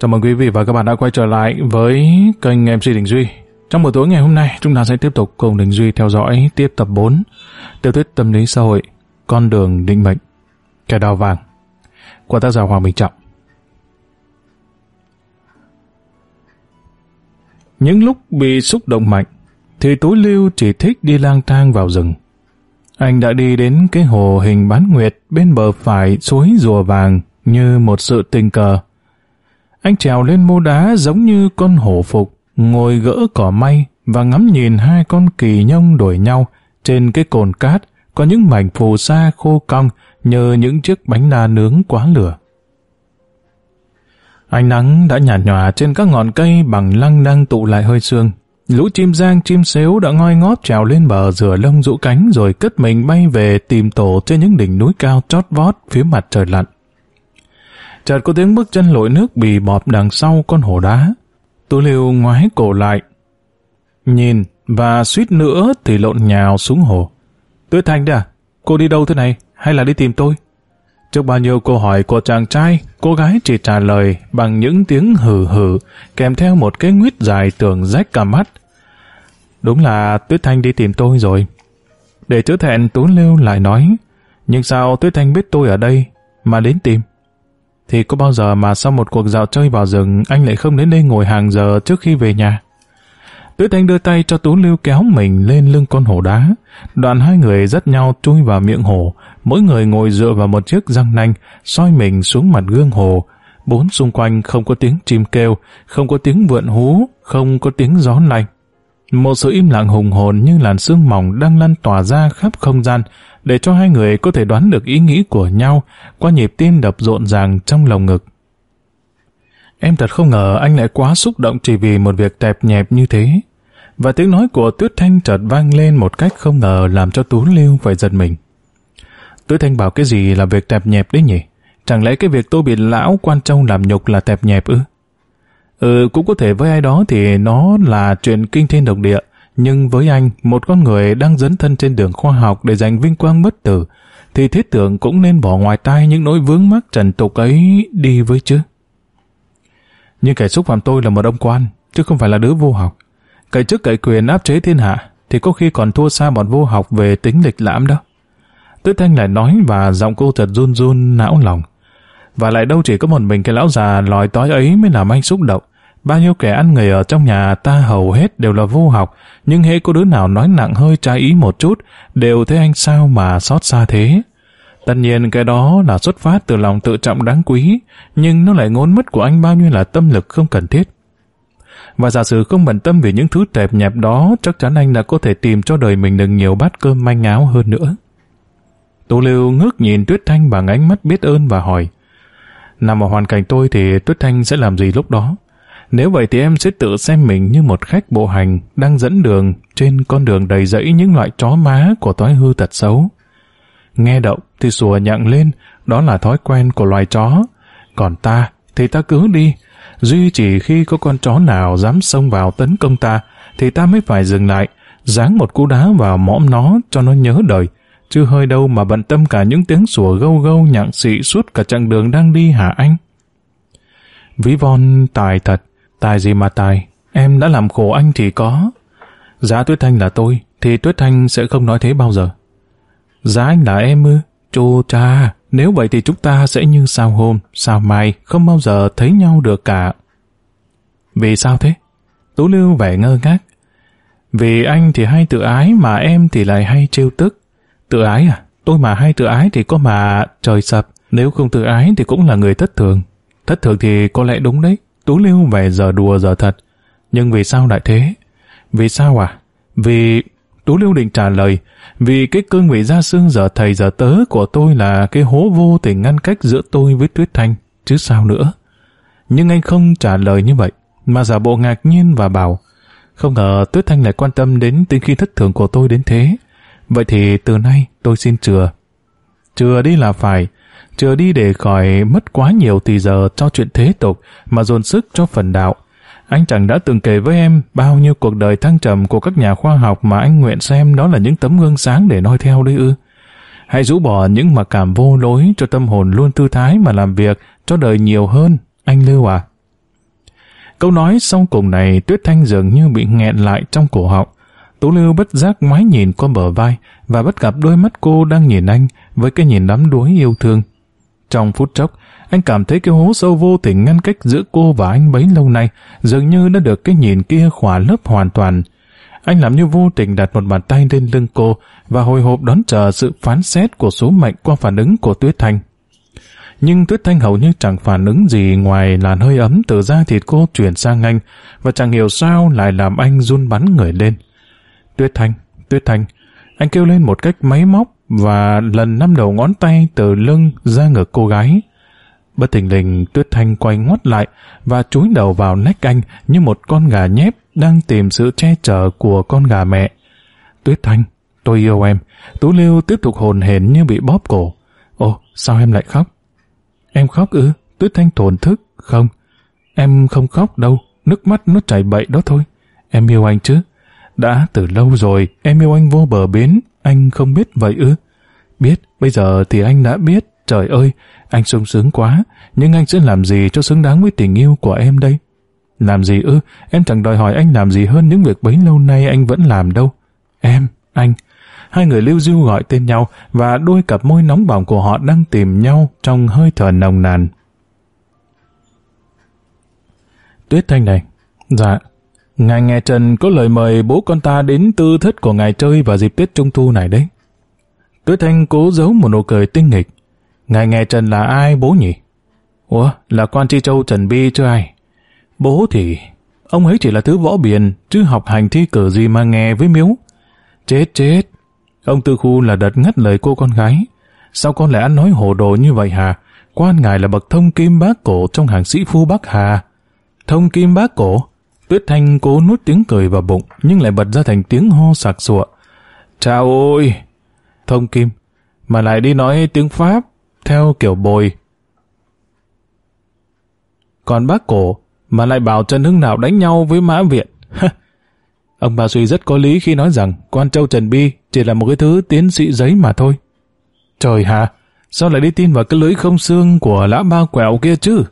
Chào mừng quý vị và các bạn đã quay trở lại với kênh MC Đình Duy. Trong buổi tối ngày hôm nay, chúng ta sẽ tiếp tục cùng Đình Duy theo dõi tiếp tập 4, tiểu thuyết tâm lý xã hội, con đường định mệnh, kẻ đào vàng, của tác giả Hoàng Bình Trọng. Những lúc bị xúc động mạnh, thì túi lưu chỉ thích đi lang thang vào rừng. Anh đã đi đến cái hồ hình bán nguyệt bên bờ phải suối rùa vàng như một sự tình cờ anh trèo lên mô đá giống như con hổ phục, ngồi gỡ cỏ may và ngắm nhìn hai con kỳ nhông đuổi nhau. Trên cái cồn cát có những mảnh phù sa khô cong nhờ những chiếc bánh đa nướng quá lửa. Ánh nắng đã nhạt nhòa trên các ngọn cây bằng lăng đang tụ lại hơi sương. Lũ chim giang chim xếu đã ngoi ngót trèo lên bờ rửa lông rũ cánh rồi cất mình bay về tìm tổ trên những đỉnh núi cao chót vót phía mặt trời lặn chợt có tiếng bước chân lội nước bì bọp đằng sau con hồ đá. Tú Liêu ngoái cổ lại. Nhìn, và suýt nữa thì lộn nhào xuống hồ. Tuyết Thanh đấy à? Cô đi đâu thế này? Hay là đi tìm tôi? Trước bao nhiêu câu hỏi của chàng trai, cô gái chỉ trả lời bằng những tiếng hừ hừ, kèm theo một cái nguyết dài tưởng rách cả mắt. Đúng là Tuyết Thanh đi tìm tôi rồi. Để chữa thẹn Tú Liêu lại nói, nhưng sao Tuyết Thanh biết tôi ở đây mà đến tìm? thì có bao giờ mà sau một cuộc dạo chơi vào rừng anh lại không đến đây ngồi hàng giờ trước khi về nhà. Tuyết Anh đưa tay cho Tú Lưu kéo mình lên lưng con hổ đá. Đoàn hai người dắt nhau chui vào miệng hồ, mỗi người ngồi dựa vào một chiếc răng nanh, soi mình xuống mặt gương hồ. Bốn xung quanh không có tiếng chim kêu, không có tiếng vượn hú, không có tiếng gió lạnh. Một sự im lặng hùng hồn như làn sương mỏng đang lan tỏa ra khắp không gian, để cho hai người có thể đoán được ý nghĩ của nhau qua nhịp tim đập rộn ràng trong lồng ngực. Em thật không ngờ anh lại quá xúc động chỉ vì một việc tẹp nhẹp như thế. Và tiếng nói của Tuyết Thanh chợt vang lên một cách không ngờ làm cho Tú Lưu phải giật mình. Tuyết Thanh bảo cái gì là việc tẹp nhẹp đấy nhỉ? Chẳng lẽ cái việc tôi bị lão quan trông làm nhục là tẹp nhẹp ư? Ừ, cũng có thể với ai đó thì nó là chuyện kinh thiên độc địa. Nhưng với anh, một con người đang dấn thân trên đường khoa học để giành vinh quang bất tử, thì thiết tưởng cũng nên bỏ ngoài tai những nỗi vướng mắc trần tục ấy đi với chứ. Nhưng kẻ xúc phạm tôi là một ông quan, chứ không phải là đứa vô học. Cậy chức cậy quyền áp chế thiên hạ, thì có khi còn thua xa bọn vô học về tính lịch lãm đó. Tứ Thanh lại nói và giọng cô thật run run não lòng. Và lại đâu chỉ có một mình cái lão già lòi tói ấy mới làm anh xúc động. Bao nhiêu kẻ ăn người ở trong nhà ta hầu hết đều là vô học, nhưng hễ có đứa nào nói nặng hơi trái ý một chút, đều thấy anh sao mà xót xa thế. Tất nhiên cái đó là xuất phát từ lòng tự trọng đáng quý, nhưng nó lại ngốn mất của anh bao nhiêu là tâm lực không cần thiết. Và giả sử không bận tâm về những thứ tẹp nhẹp đó, chắc chắn anh đã có thể tìm cho đời mình được nhiều bát cơm manh áo hơn nữa. Tô Lưu ngước nhìn Tuyết Thanh bằng ánh mắt biết ơn và hỏi, Nằm ở hoàn cảnh tôi thì Tuyết Thanh sẽ làm gì lúc đó? Nếu vậy thì em sẽ tự xem mình như một khách bộ hành đang dẫn đường trên con đường đầy rẫy những loại chó má của thói hư tật xấu. Nghe động thì sủa nhặng lên, đó là thói quen của loài chó. Còn ta thì ta cứ đi, duy chỉ khi có con chó nào dám xông vào tấn công ta thì ta mới phải dừng lại, giáng một cú đá vào mõm nó cho nó nhớ đời. Chứ hơi đâu mà bận tâm cả những tiếng sủa gâu gâu nhặng xị suốt cả chặng đường đang đi hả anh? Ví von tài thật, Tài gì mà tài, em đã làm khổ anh thì có. Giá Tuyết Thanh là tôi, thì Tuyết Thanh sẽ không nói thế bao giờ. Giá anh là em ư? Chô cha, nếu vậy thì chúng ta sẽ như sao hôm, sao mai, không bao giờ thấy nhau được cả. Vì sao thế? Tú Lưu vẻ ngơ ngác. Vì anh thì hay tự ái mà em thì lại hay trêu tức. Tự ái à? Tôi mà hay tự ái thì có mà trời sập, nếu không tự ái thì cũng là người thất thường. Thất thường thì có lẽ đúng đấy, Tú Liêu về giờ đùa giờ thật. Nhưng vì sao lại thế? Vì sao à? Vì... Tú Liêu định trả lời, vì cái cương vị gia xương giờ thầy giờ tớ của tôi là cái hố vô tình ngăn cách giữa tôi với Tuyết Thanh, chứ sao nữa. Nhưng anh không trả lời như vậy, mà giả bộ ngạc nhiên và bảo, không ngờ Tuyết Thanh lại quan tâm đến tinh khi thất thường của tôi đến thế. Vậy thì từ nay tôi xin chừa. Chừa đi là phải, chưa đi để khỏi mất quá nhiều thì giờ cho chuyện thế tục mà dồn sức cho phần đạo. Anh chẳng đã từng kể với em bao nhiêu cuộc đời thăng trầm của các nhà khoa học mà anh nguyện xem đó là những tấm gương sáng để noi theo đấy ư. Hãy rũ bỏ những mặc cảm vô lối cho tâm hồn luôn tư thái mà làm việc cho đời nhiều hơn, anh Lưu à. Câu nói sau cùng này Tuyết Thanh dường như bị nghẹn lại trong cổ họng. Tú Lưu bất giác ngoái nhìn qua bờ vai và bất gặp đôi mắt cô đang nhìn anh với cái nhìn đắm đuối yêu thương. Trong phút chốc, anh cảm thấy cái hố sâu vô tình ngăn cách giữa cô và anh bấy lâu nay dường như đã được cái nhìn kia khỏa lớp hoàn toàn. Anh làm như vô tình đặt một bàn tay lên lưng cô và hồi hộp đón chờ sự phán xét của số mệnh qua phản ứng của Tuyết Thanh. Nhưng Tuyết Thanh hầu như chẳng phản ứng gì ngoài làn hơi ấm từ da thịt cô chuyển sang anh và chẳng hiểu sao lại làm anh run bắn người lên. Tuyết Thanh, Tuyết Thanh, anh kêu lên một cách máy móc và lần năm đầu ngón tay từ lưng ra ngực cô gái. Bất thình lình Tuyết Thanh quay ngoắt lại và chúi đầu vào nách anh như một con gà nhép đang tìm sự che chở của con gà mẹ. Tuyết Thanh, tôi yêu em. Tú Lưu tiếp tục hồn hển như bị bóp cổ. Ồ, sao em lại khóc? Em khóc ư? Tuyết Thanh thổn thức. Không, em không khóc đâu. Nước mắt nó chảy bậy đó thôi. Em yêu anh chứ? Đã từ lâu rồi, em yêu anh vô bờ bến, anh không biết vậy ư? Biết, bây giờ thì anh đã biết. Trời ơi, anh sung sướng quá, nhưng anh sẽ làm gì cho xứng đáng với tình yêu của em đây? Làm gì ư? Em chẳng đòi hỏi anh làm gì hơn những việc bấy lâu nay anh vẫn làm đâu. Em, anh. Hai người lưu diêu gọi tên nhau và đôi cặp môi nóng bỏng của họ đang tìm nhau trong hơi thở nồng nàn. Tuyết Thanh này. Dạ, Ngài nghe Trần có lời mời bố con ta đến tư thất của ngài chơi vào dịp Tết Trung Thu này đấy. Tứ thanh cố giấu một nụ cười tinh nghịch. Ngài nghe Trần là ai bố nhỉ? Ủa, là quan tri châu Trần Bi chứ ai? Bố thì... Ông ấy chỉ là thứ võ biển, chứ học hành thi cử gì mà nghe với miếu. Chết chết. Ông Tư Khu là đợt ngắt lời cô con gái. Sao con lại ăn nói hồ đồ như vậy hả? Quan ngài là bậc thông kim bác cổ trong hàng sĩ phu Bắc Hà. Thông kim bác cổ? Tuyết Thanh cố nuốt tiếng cười vào bụng, nhưng lại bật ra thành tiếng ho sạc sụa. Chào ôi! Thông Kim, mà lại đi nói tiếng Pháp, theo kiểu bồi. Còn bác cổ, mà lại bảo Trần Hưng Đạo đánh nhau với Mã Viện. Ông bà Suy rất có lý khi nói rằng quan châu Trần Bi chỉ là một cái thứ tiến sĩ giấy mà thôi. Trời hà, sao lại đi tin vào cái lưới không xương của lã ba quẹo kia chứ?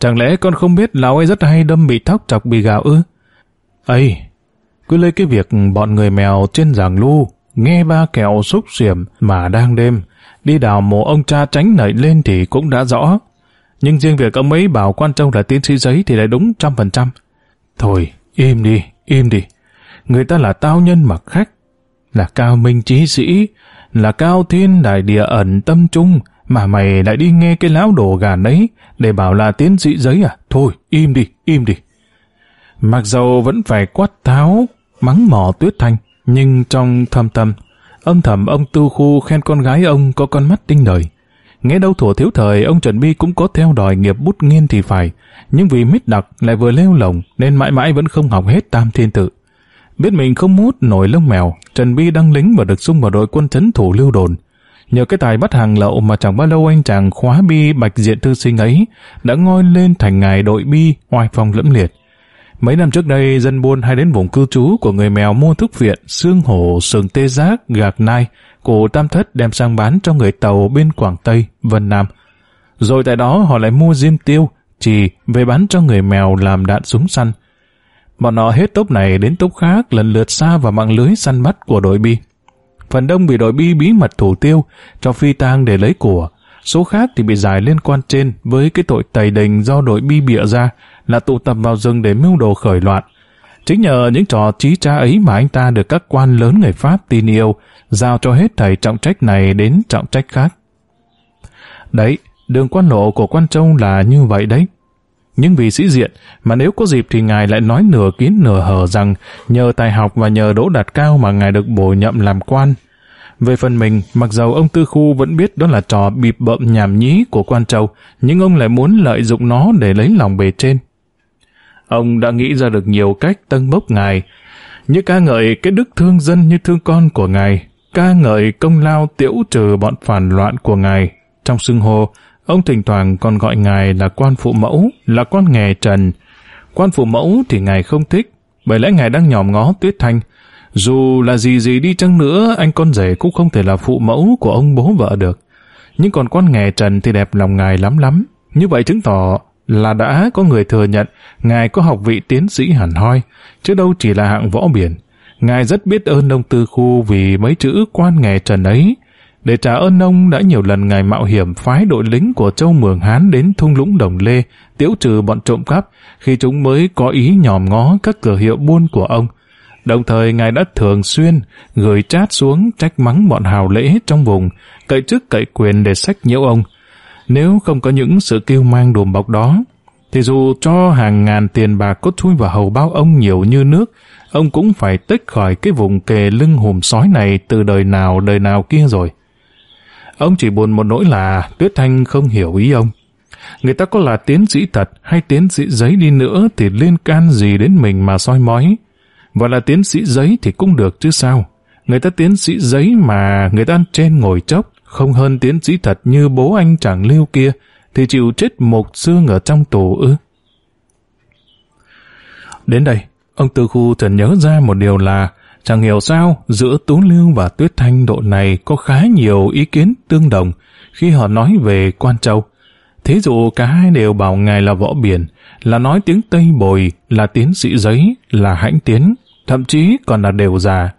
Chẳng lẽ con không biết lão ấy rất hay đâm bị thóc chọc bị gạo ư? ấy cứ lấy cái việc bọn người mèo trên giàng lu, nghe ba kẹo xúc xiểm mà đang đêm, đi đào mộ ông cha tránh nảy lên thì cũng đã rõ. Nhưng riêng việc ông ấy bảo quan trông là tiến sĩ giấy thì lại đúng trăm phần trăm. Thôi, im đi, im đi. Người ta là tao nhân mặc khách, là cao minh trí sĩ, là cao thiên đại địa ẩn tâm trung, mà mày lại đi nghe cái lão đồ gà đấy để bảo là tiến sĩ giấy à? Thôi, im đi, im đi. Mặc dầu vẫn phải quát tháo, mắng mỏ tuyết thanh, nhưng trong thâm tâm, âm thầm ông tư khu khen con gái ông có con mắt tinh đời. Nghe đâu thủa thiếu thời, ông Trần Bi cũng có theo đòi nghiệp bút nghiên thì phải, nhưng vì mít đặc lại vừa leo lồng nên mãi mãi vẫn không học hết tam thiên tự. Biết mình không mút nổi lông mèo, Trần Bi đăng lính và được xung vào đội quân chấn thủ lưu đồn. Nhờ cái tài bắt hàng lậu mà chẳng bao lâu anh chàng khóa bi bạch diện thư sinh ấy đã ngôi lên thành ngài đội bi oai phong lẫm liệt. Mấy năm trước đây, dân buôn hay đến vùng cư trú của người mèo mua thức viện, xương hổ, sừng tê giác, gạc nai, cổ tam thất đem sang bán cho người tàu bên Quảng Tây, Vân Nam. Rồi tại đó họ lại mua diêm tiêu, chỉ về bán cho người mèo làm đạn súng săn. Bọn họ hết tốp này đến tốp khác lần lượt xa vào mạng lưới săn bắt của đội bi phần đông bị đội bi bí mật thủ tiêu, cho phi tang để lấy của. Số khác thì bị giải liên quan trên với cái tội tày đình do đội bi bịa ra là tụ tập vào rừng để mưu đồ khởi loạn. Chính nhờ những trò trí tra ấy mà anh ta được các quan lớn người Pháp tin yêu, giao cho hết thầy trọng trách này đến trọng trách khác. Đấy, đường quan lộ của quan châu là như vậy đấy nhưng vì sĩ diện mà nếu có dịp thì ngài lại nói nửa kín nửa hở rằng nhờ tài học và nhờ đỗ đạt cao mà ngài được bổ nhậm làm quan. Về phần mình, mặc dầu ông Tư Khu vẫn biết đó là trò bịp bợm nhảm nhí của quan châu nhưng ông lại muốn lợi dụng nó để lấy lòng bề trên. Ông đã nghĩ ra được nhiều cách tân bốc ngài, như ca ngợi cái đức thương dân như thương con của ngài, ca ngợi công lao tiễu trừ bọn phản loạn của ngài trong xưng hô Ông thỉnh thoảng còn gọi ngài là quan phụ mẫu, là quan nghề trần. Quan phụ mẫu thì ngài không thích, bởi lẽ ngài đang nhòm ngó Tuyết Thanh. Dù là gì gì đi chăng nữa, anh con rể cũng không thể là phụ mẫu của ông bố vợ được. Nhưng còn quan nghề trần thì đẹp lòng ngài lắm lắm. Như vậy chứng tỏ là đã có người thừa nhận ngài có học vị tiến sĩ hẳn hoi, chứ đâu chỉ là hạng võ biển. Ngài rất biết ơn đông tư khu vì mấy chữ quan nghề trần ấy, để trả ơn ông đã nhiều lần ngài mạo hiểm phái đội lính của châu Mường Hán đến thung lũng Đồng Lê, tiễu trừ bọn trộm cắp, khi chúng mới có ý nhòm ngó các cửa hiệu buôn của ông. Đồng thời ngài đã thường xuyên gửi trát xuống trách mắng bọn hào lễ trong vùng, cậy chức cậy quyền để sách nhiễu ông. Nếu không có những sự kêu mang đùm bọc đó, thì dù cho hàng ngàn tiền bạc cốt chui vào hầu bao ông nhiều như nước, ông cũng phải tích khỏi cái vùng kề lưng hùm sói này từ đời nào đời nào kia rồi. Ông chỉ buồn một nỗi là Tuyết Thanh không hiểu ý ông. Người ta có là tiến sĩ thật hay tiến sĩ giấy đi nữa thì liên can gì đến mình mà soi mói. Và là tiến sĩ giấy thì cũng được chứ sao. Người ta tiến sĩ giấy mà người ta ăn trên ngồi chốc, không hơn tiến sĩ thật như bố anh chàng lưu kia, thì chịu chết một xương ở trong tù ư. Đến đây, ông Tư Khu chợt nhớ ra một điều là Chẳng hiểu sao, giữa Tú Lưu và Tuyết Thanh độ này có khá nhiều ý kiến tương đồng khi họ nói về Quan Châu. Thí dụ cả hai đều bảo ngài là võ biển, là nói tiếng Tây Bồi, là tiến sĩ giấy, là hãnh tiến, thậm chí còn là đều già.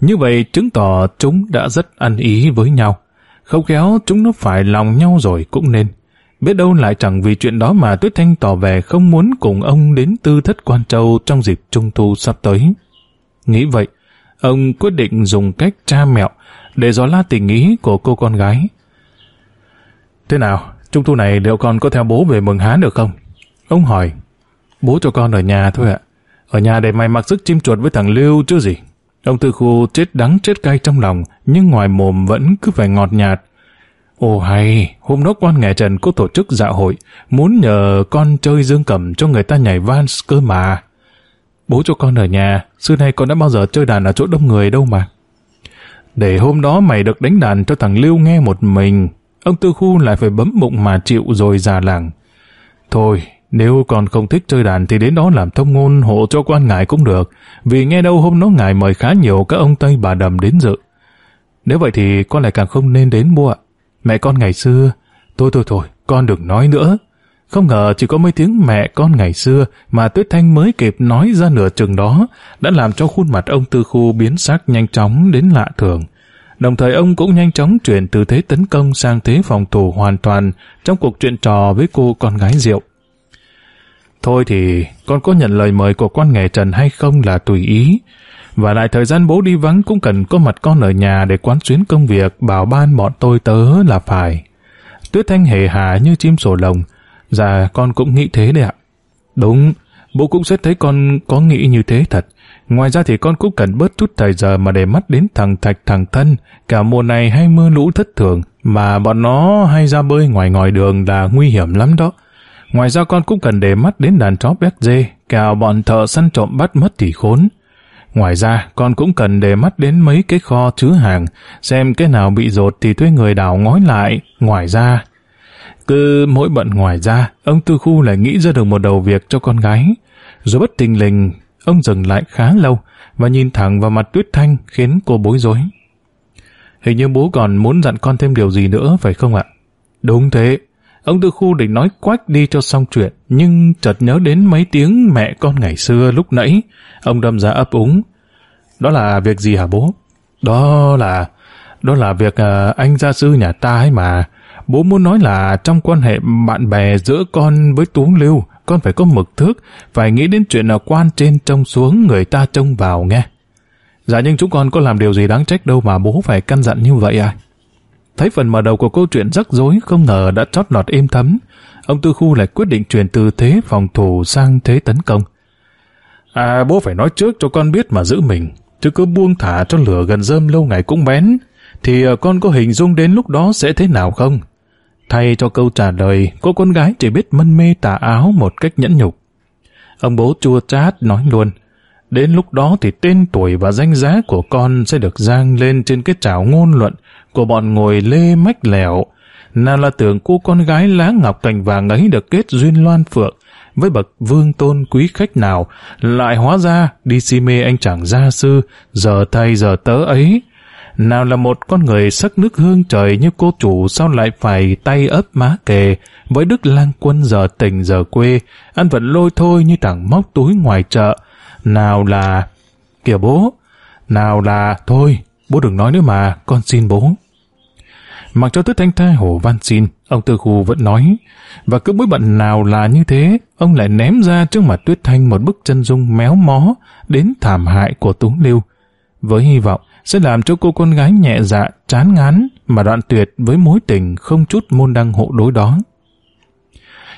Như vậy chứng tỏ chúng đã rất ăn ý với nhau. Không khéo chúng nó phải lòng nhau rồi cũng nên. Biết đâu lại chẳng vì chuyện đó mà Tuyết Thanh tỏ vẻ không muốn cùng ông đến tư thất Quan Châu trong dịp Trung Thu sắp tới. Nghĩ vậy, ông quyết định dùng cách cha mẹo để dò la tình ý của cô con gái. Thế nào, trung thu này liệu con có theo bố về mừng hán được không? Ông hỏi, bố cho con ở nhà thôi ạ. Ở nhà để mày mặc sức chim chuột với thằng Lưu chứ gì. Ông Tư Khu chết đắng chết cay trong lòng, nhưng ngoài mồm vẫn cứ phải ngọt nhạt. Ồ hay, hôm đó quan nghệ Trần có tổ chức dạ hội, muốn nhờ con chơi dương cầm cho người ta nhảy vans cơ mà. Bố cho con ở nhà, xưa nay con đã bao giờ chơi đàn ở chỗ đông người đâu mà. Để hôm đó mày được đánh đàn cho thằng Lưu nghe một mình, ông Tư Khu lại phải bấm bụng mà chịu rồi già làng. Thôi, nếu con không thích chơi đàn thì đến đó làm thông ngôn hộ cho quan ngài cũng được, vì nghe đâu hôm đó ngài mời khá nhiều các ông Tây bà đầm đến dự. Nếu vậy thì con lại càng không nên đến mua ạ. Mẹ con ngày xưa, thôi thôi thôi, con đừng nói nữa, không ngờ chỉ có mấy tiếng mẹ con ngày xưa mà Tuyết Thanh mới kịp nói ra nửa chừng đó đã làm cho khuôn mặt ông Tư Khu biến sắc nhanh chóng đến lạ thường. Đồng thời ông cũng nhanh chóng chuyển từ thế tấn công sang thế phòng thủ hoàn toàn trong cuộc chuyện trò với cô con gái Diệu. Thôi thì con có nhận lời mời của quan nghề Trần hay không là tùy ý. Và lại thời gian bố đi vắng cũng cần có mặt con ở nhà để quán xuyến công việc bảo ban bọn tôi tớ là phải. Tuyết Thanh hề hà như chim sổ lồng, Dạ, con cũng nghĩ thế đấy ạ. Đúng, bố cũng sẽ thấy con có nghĩ như thế thật. Ngoài ra thì con cũng cần bớt chút thời giờ mà để mắt đến thằng Thạch thằng Thân. Cả mùa này hay mưa lũ thất thường, mà bọn nó hay ra bơi ngoài ngoài đường là nguy hiểm lắm đó. Ngoài ra con cũng cần để mắt đến đàn chó bét dê, cả bọn thợ săn trộm bắt mất thì khốn. Ngoài ra, con cũng cần để mắt đến mấy cái kho chứa hàng, xem cái nào bị rột thì thuê người đào ngói lại. Ngoài ra, cứ mỗi bận ngoài ra, ông Tư Khu lại nghĩ ra được một đầu việc cho con gái. Rồi bất tình lình, ông dừng lại khá lâu và nhìn thẳng vào mặt Tuyết Thanh khiến cô bối rối. Hình như bố còn muốn dặn con thêm điều gì nữa phải không ạ? Đúng thế. Ông Tư Khu định nói quách đi cho xong chuyện, nhưng chợt nhớ đến mấy tiếng mẹ con ngày xưa lúc nãy. Ông đâm ra ấp úng. Đó là việc gì hả bố? Đó là... Đó là việc à, anh gia sư nhà ta ấy mà. Bố muốn nói là trong quan hệ bạn bè giữa con với Tú Lưu, con phải có mực thước, phải nghĩ đến chuyện là quan trên trông xuống người ta trông vào nghe. Dạ nhưng chúng con có làm điều gì đáng trách đâu mà bố phải căn dặn như vậy à? Thấy phần mở đầu của câu chuyện rắc rối không ngờ đã chót lọt êm thấm, ông Tư Khu lại quyết định chuyển từ thế phòng thủ sang thế tấn công. À bố phải nói trước cho con biết mà giữ mình, chứ cứ buông thả cho lửa gần rơm lâu ngày cũng bén, thì à, con có hình dung đến lúc đó sẽ thế nào không? Thay cho câu trả lời, cô con gái chỉ biết mân mê tà áo một cách nhẫn nhục. Ông bố chua chát nói luôn, đến lúc đó thì tên tuổi và danh giá của con sẽ được giang lên trên cái trào ngôn luận của bọn ngồi lê mách lẻo. Nào là tưởng cô con gái lá ngọc cành vàng ấy được kết duyên loan phượng với bậc vương tôn quý khách nào, lại hóa ra đi si mê anh chàng gia sư, giờ thay giờ tớ ấy, nào là một con người sắc nước hương trời như cô chủ sao lại phải tay ấp má kề với đức lang quân giờ tỉnh giờ quê, ăn vẫn lôi thôi như chẳng móc túi ngoài chợ. Nào là... kìa bố. Nào là... thôi, bố đừng nói nữa mà, con xin bố. Mặc cho tới thanh thai hồ van xin, ông Tư Khu vẫn nói. Và cứ mỗi bận nào là như thế, ông lại ném ra trước mặt Tuyết Thanh một bức chân dung méo mó đến thảm hại của túng Lưu. Với hy vọng, sẽ làm cho cô con gái nhẹ dạ, chán ngán mà đoạn tuyệt với mối tình không chút môn đăng hộ đối đó.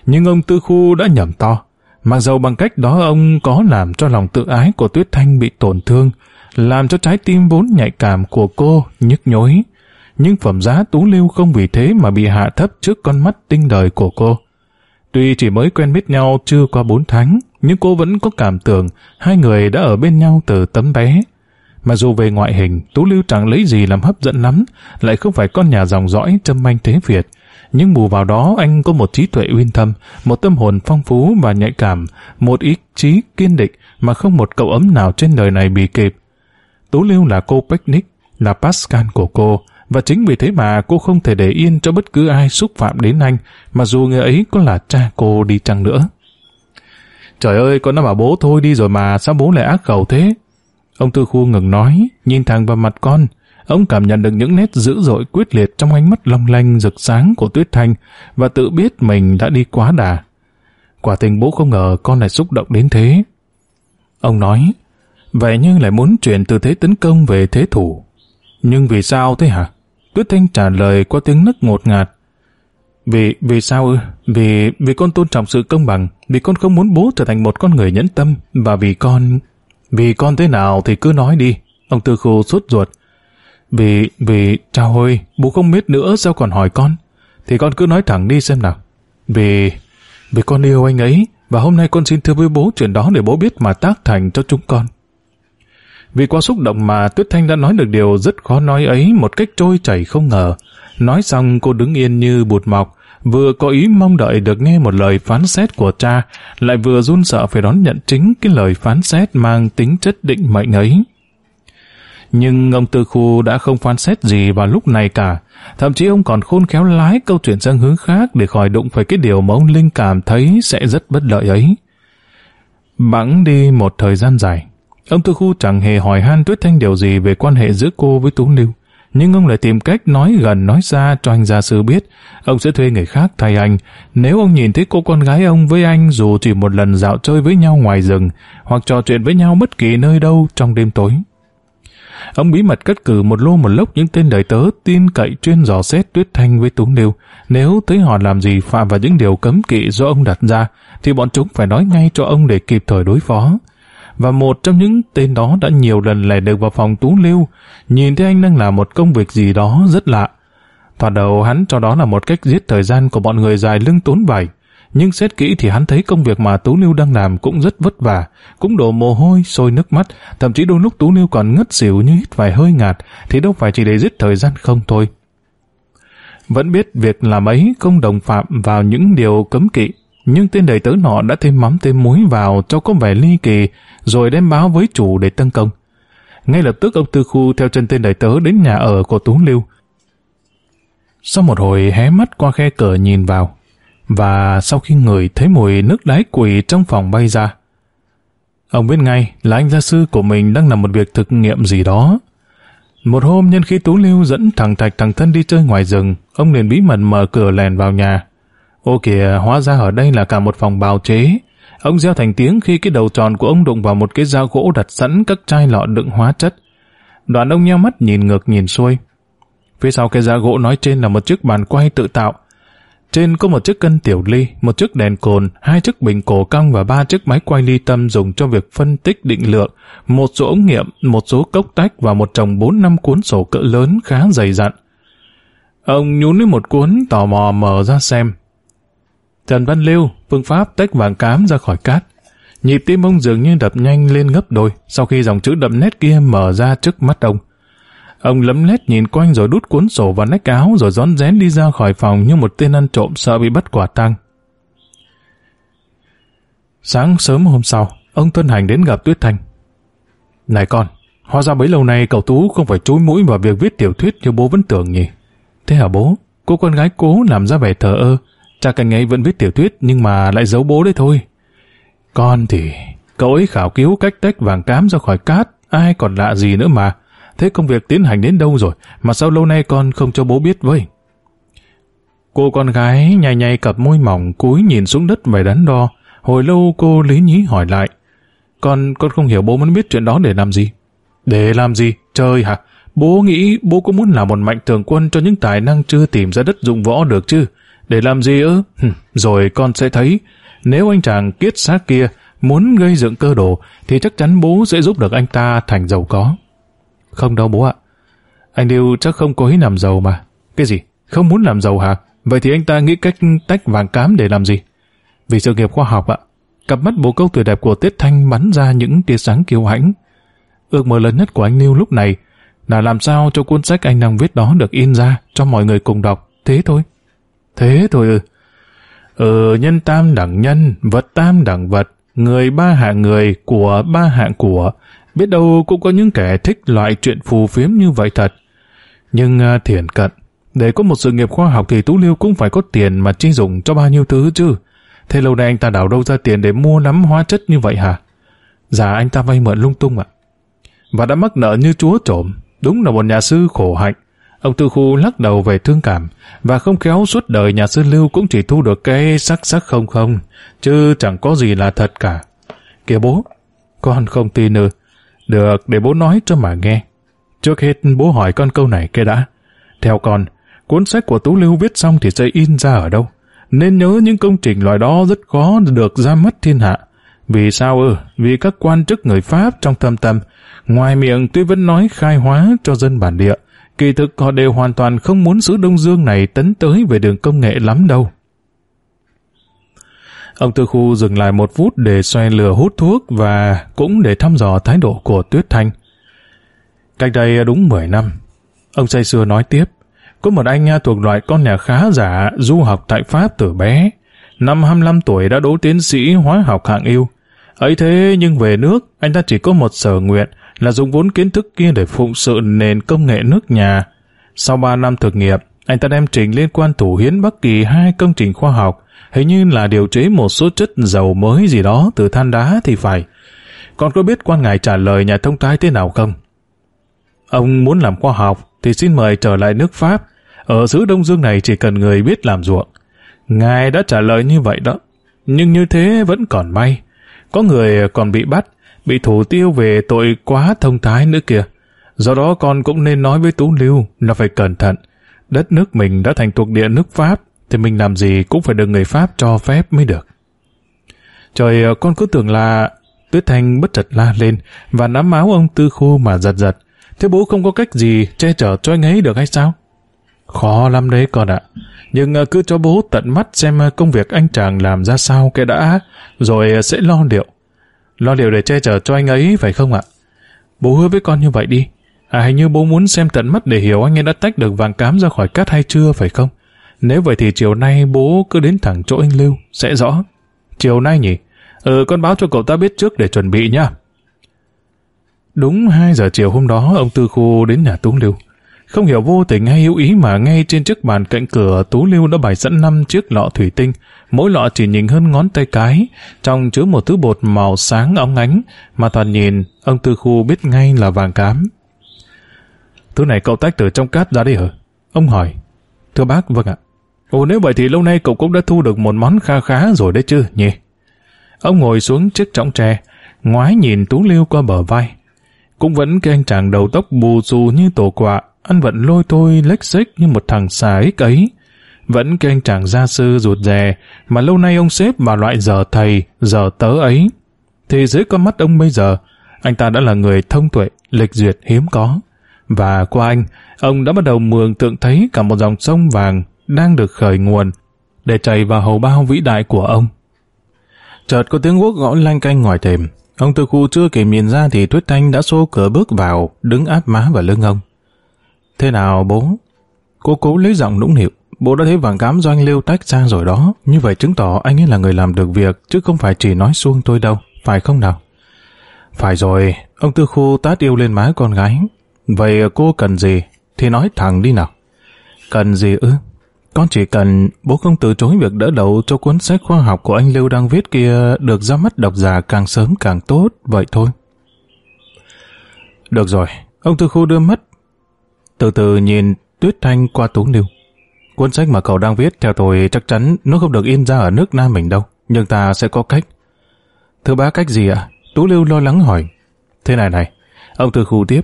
Nhưng ông Tư Khu đã nhầm to, mặc dầu bằng cách đó ông có làm cho lòng tự ái của Tuyết Thanh bị tổn thương, làm cho trái tim vốn nhạy cảm của cô nhức nhối. Nhưng phẩm giá Tú Lưu không vì thế mà bị hạ thấp trước con mắt tinh đời của cô. Tuy chỉ mới quen biết nhau chưa qua bốn tháng, nhưng cô vẫn có cảm tưởng hai người đã ở bên nhau từ tấm bé. Mà dù về ngoại hình, Tú Lưu chẳng lấy gì làm hấp dẫn lắm, lại không phải con nhà dòng dõi châm manh thế Việt. Nhưng bù vào đó anh có một trí tuệ uyên thâm, một tâm hồn phong phú và nhạy cảm, một ý chí kiên định mà không một cậu ấm nào trên đời này bị kịp. Tú Lưu là cô Picnic, là Pascal của cô, và chính vì thế mà cô không thể để yên cho bất cứ ai xúc phạm đến anh, mà dù người ấy có là cha cô đi chăng nữa. Trời ơi, con đã bảo bố thôi đi rồi mà, sao bố lại ác khẩu thế? Ông Tư Khu ngừng nói, nhìn thẳng vào mặt con. Ông cảm nhận được những nét dữ dội quyết liệt trong ánh mắt long lanh rực sáng của Tuyết Thanh và tự biết mình đã đi quá đà. Quả tình bố không ngờ con lại xúc động đến thế. Ông nói, vậy nhưng lại muốn chuyển từ thế tấn công về thế thủ. Nhưng vì sao thế hả? Tuyết Thanh trả lời qua tiếng nấc ngột ngạt. Vì, vì sao ư? Vì, vì con tôn trọng sự công bằng, vì con không muốn bố trở thành một con người nhẫn tâm, và vì con... Vì con thế nào thì cứ nói đi. Ông Tư Khu sốt ruột. Vì, vì, cha ơi, bố không biết nữa sao còn hỏi con. Thì con cứ nói thẳng đi xem nào. Vì, vì con yêu anh ấy, và hôm nay con xin thưa với bố chuyện đó để bố biết mà tác thành cho chúng con. Vì quá xúc động mà Tuyết Thanh đã nói được điều rất khó nói ấy một cách trôi chảy không ngờ. Nói xong cô đứng yên như bụt mọc, vừa có ý mong đợi được nghe một lời phán xét của cha, lại vừa run sợ phải đón nhận chính cái lời phán xét mang tính chất định mệnh ấy. Nhưng ông Tư Khu đã không phán xét gì vào lúc này cả, thậm chí ông còn khôn khéo lái câu chuyện sang hướng khác để khỏi đụng phải cái điều mà ông Linh cảm thấy sẽ rất bất lợi ấy. Bẵng đi một thời gian dài, ông Tư Khu chẳng hề hỏi han Tuyết Thanh điều gì về quan hệ giữa cô với Tú Lưu nhưng ông lại tìm cách nói gần nói xa cho anh gia sư biết. Ông sẽ thuê người khác thay anh. Nếu ông nhìn thấy cô con gái ông với anh dù chỉ một lần dạo chơi với nhau ngoài rừng, hoặc trò chuyện với nhau bất kỳ nơi đâu trong đêm tối. Ông bí mật cất cử một lô một lốc những tên đời tớ tin cậy chuyên dò xét Tuyết Thanh với Túng nêu Nếu thấy họ làm gì phạm vào những điều cấm kỵ do ông đặt ra, thì bọn chúng phải nói ngay cho ông để kịp thời đối phó và một trong những tên đó đã nhiều lần lẻ được vào phòng Tú Lưu, nhìn thấy anh đang làm một công việc gì đó rất lạ. Thoạt đầu hắn cho đó là một cách giết thời gian của bọn người dài lưng tốn vải, nhưng xét kỹ thì hắn thấy công việc mà Tú Lưu đang làm cũng rất vất vả, cũng đổ mồ hôi, sôi nước mắt, thậm chí đôi lúc Tú Lưu còn ngất xỉu như hít vài hơi ngạt, thì đâu phải chỉ để giết thời gian không thôi. Vẫn biết việc làm ấy không đồng phạm vào những điều cấm kỵ, nhưng tên đầy tớ nọ đã thêm mắm thêm muối vào cho có vẻ ly kỳ, rồi đem báo với chủ để tấn công. Ngay lập tức ông Tư Khu theo chân tên đầy tớ đến nhà ở của Tú Lưu. Sau một hồi hé mắt qua khe cửa nhìn vào, và sau khi người thấy mùi nước đáy quỷ trong phòng bay ra, ông biết ngay là anh gia sư của mình đang làm một việc thực nghiệm gì đó. Một hôm nhân khi Tú Lưu dẫn thằng Thạch thằng Thân đi chơi ngoài rừng, ông liền bí mật mở cửa lèn vào nhà, Ô kìa, hóa ra ở đây là cả một phòng bào chế. Ông gieo thành tiếng khi cái đầu tròn của ông đụng vào một cái dao gỗ đặt sẵn các chai lọ đựng hóa chất. Đoàn ông nheo mắt nhìn ngược nhìn xuôi. Phía sau cái dao gỗ nói trên là một chiếc bàn quay tự tạo. Trên có một chiếc cân tiểu ly, một chiếc đèn cồn, hai chiếc bình cổ căng và ba chiếc máy quay ly tâm dùng cho việc phân tích định lượng, một số ống nghiệm, một số cốc tách và một chồng bốn năm cuốn sổ cỡ lớn khá dày dặn. Ông nhún lấy một cuốn tò mò mở ra xem. Trần Văn Lưu, phương pháp tách vàng cám ra khỏi cát. Nhịp tim ông dường như đập nhanh lên gấp đôi sau khi dòng chữ đậm nét kia mở ra trước mắt ông. Ông lấm lét nhìn quanh rồi đút cuốn sổ vào nách áo rồi rón rén đi ra khỏi phòng như một tên ăn trộm sợ bị bắt quả tang. Sáng sớm hôm sau, ông Tuân Hành đến gặp Tuyết Thanh. Này con, hóa ra bấy lâu nay cậu Tú không phải chúi mũi vào việc viết tiểu thuyết như bố vẫn tưởng nhỉ. Thế hả bố? Cô con gái cố làm ra vẻ thờ ơ, Cha cần ngày vẫn viết tiểu thuyết nhưng mà lại giấu bố đấy thôi. Con thì, cậu ấy khảo cứu cách tách vàng cám ra khỏi cát, ai còn lạ gì nữa mà. Thế công việc tiến hành đến đâu rồi, mà sao lâu nay con không cho bố biết với? Cô con gái nhai nhai cặp môi mỏng cúi nhìn xuống đất về đắn đo. Hồi lâu cô lý nhí hỏi lại. Con, con không hiểu bố muốn biết chuyện đó để làm gì. Để làm gì? Chơi hả? Bố nghĩ bố cũng muốn làm một mạnh thường quân cho những tài năng chưa tìm ra đất dụng võ được chứ. Để làm gì ư? Rồi con sẽ thấy. Nếu anh chàng kiết xác kia muốn gây dựng cơ đồ, thì chắc chắn bố sẽ giúp được anh ta thành giàu có. Không đâu bố ạ. Anh Điêu chắc không có ý làm giàu mà. Cái gì? Không muốn làm giàu hả? Vậy thì anh ta nghĩ cách tách vàng cám để làm gì? Vì sự nghiệp khoa học ạ. Cặp mắt bố câu tuyệt đẹp của Tiết Thanh bắn ra những tia sáng kiêu hãnh. Ước mơ lớn nhất của anh Niu lúc này là làm sao cho cuốn sách anh đang viết đó được in ra cho mọi người cùng đọc. Thế thôi. Thế thôi ư. Ừ, nhân tam đẳng nhân, vật tam đẳng vật, người ba hạng người, của ba hạng của. Biết đâu cũng có những kẻ thích loại chuyện phù phiếm như vậy thật. Nhưng à, uh, thiển cận, để có một sự nghiệp khoa học thì Tú Liêu cũng phải có tiền mà chi dùng cho bao nhiêu thứ chứ. Thế lâu nay anh ta đảo đâu ra tiền để mua nắm hóa chất như vậy hả? Dạ anh ta vay mượn lung tung ạ. Và đã mắc nợ như chúa trộm, đúng là một nhà sư khổ hạnh. Ông Tư Khu lắc đầu về thương cảm, và không khéo suốt đời nhà sư Lưu cũng chỉ thu được cái sắc sắc không không, chứ chẳng có gì là thật cả. Kìa bố, con không tin nữa. Được, để bố nói cho mà nghe. Trước hết bố hỏi con câu này kia đã. Theo con, cuốn sách của Tú Lưu viết xong thì sẽ in ra ở đâu? Nên nhớ những công trình loại đó rất khó được ra mắt thiên hạ. Vì sao ư? Vì các quan chức người Pháp trong thâm tâm, ngoài miệng tuy vẫn nói khai hóa cho dân bản địa, Kỳ thực họ đều hoàn toàn không muốn giữ Đông Dương này tấn tới về đường công nghệ lắm đâu. Ông Tư Khu dừng lại một phút để xoay lửa hút thuốc và cũng để thăm dò thái độ của Tuyết Thanh. Cách đây đúng 10 năm, ông say xưa nói tiếp, có một anh Nga thuộc loại con nhà khá giả du học tại Pháp từ bé. Năm 25 tuổi đã đỗ tiến sĩ hóa học hạng yêu. ấy thế nhưng về nước, anh ta chỉ có một sở nguyện là dùng vốn kiến thức kia để phụng sự nền công nghệ nước nhà. Sau 3 năm thực nghiệp, anh ta đem trình liên quan thủ hiến Bắc Kỳ hai công trình khoa học, hình như là điều chế một số chất dầu mới gì đó từ than đá thì phải. Còn có biết quan ngài trả lời nhà thông thái thế nào không? Ông muốn làm khoa học thì xin mời trở lại nước Pháp. Ở xứ Đông Dương này chỉ cần người biết làm ruộng. Ngài đã trả lời như vậy đó. Nhưng như thế vẫn còn may. Có người còn bị bắt, bị thủ tiêu về tội quá thông thái nữa kìa. Do đó con cũng nên nói với Tú Lưu là phải cẩn thận. Đất nước mình đã thành thuộc địa nước Pháp, thì mình làm gì cũng phải được người Pháp cho phép mới được. Trời ờ, con cứ tưởng là... Tuyết Thanh bất chợt la lên và nắm áo ông Tư Khu mà giật giật. Thế bố không có cách gì che chở cho anh ấy được hay sao? Khó lắm đấy con ạ. Nhưng ờ, cứ cho bố tận mắt xem ờ, công việc anh chàng làm ra sao cái đã, rồi sẽ lo liệu lo liệu để che chở cho anh ấy phải không ạ? Bố hứa với con như vậy đi. À hình như bố muốn xem tận mắt để hiểu anh ấy đã tách được vàng cám ra khỏi cát hay chưa phải không? Nếu vậy thì chiều nay bố cứ đến thẳng chỗ anh Lưu, sẽ rõ. Chiều nay nhỉ? Ừ, con báo cho cậu ta biết trước để chuẩn bị nha. Đúng 2 giờ chiều hôm đó, ông Tư Khu đến nhà Tú Lưu. Không hiểu vô tình hay hữu ý mà ngay trên chiếc bàn cạnh cửa Tú Lưu đã bày sẵn năm chiếc lọ thủy tinh, mỗi lọ chỉ nhìn hơn ngón tay cái, trong chứa một thứ bột màu sáng óng ánh, mà toàn nhìn, ông Tư Khu biết ngay là vàng cám. Thứ này cậu tách từ trong cát ra đi hả? Ông hỏi. Thưa bác, vâng ạ. Ồ nếu vậy thì lâu nay cậu cũng đã thu được một món kha khá rồi đấy chứ, nhỉ? Ông ngồi xuống chiếc trọng tre, ngoái nhìn Tú Lưu qua bờ vai. Cũng vẫn cái anh chàng đầu tóc bù xù như tổ quạ, anh vẫn lôi tôi lếch xếch như một thằng xà ích ấy. Vẫn cái anh chàng gia sư rụt rè, mà lâu nay ông xếp vào loại giờ thầy, giờ tớ ấy. Thì dưới con mắt ông bây giờ, anh ta đã là người thông tuệ, lịch duyệt hiếm có. Và qua anh, ông đã bắt đầu mường tượng thấy cả một dòng sông vàng đang được khởi nguồn để chảy vào hầu bao vĩ đại của ông. Chợt có tiếng guốc gõ lanh canh ngoài thềm. Ông tư khu chưa kịp nhìn ra thì thuyết Thanh đã xô cửa bước vào, đứng áp má vào lưng ông. Thế nào bố? Cô cố lấy giọng nũng nịu. Bố đã thấy vàng cám do anh Liêu tách ra rồi đó. Như vậy chứng tỏ anh ấy là người làm được việc, chứ không phải chỉ nói xuông tôi đâu. Phải không nào? Phải rồi, ông Tư Khu tát yêu lên má con gái. Vậy cô cần gì? Thì nói thẳng đi nào. Cần gì ư? Con chỉ cần bố không từ chối việc đỡ đầu cho cuốn sách khoa học của anh Lưu đang viết kia được ra mắt độc giả càng sớm càng tốt, vậy thôi. Được rồi, ông Tư Khu đưa mắt từ từ nhìn Tuyết Thanh qua tú niu. Cuốn sách mà cậu đang viết theo tôi chắc chắn nó không được in ra ở nước Nam mình đâu, nhưng ta sẽ có cách. Thưa bá cách gì ạ? À? Tú Lưu lo lắng hỏi. Thế này này, ông thư khu tiếp.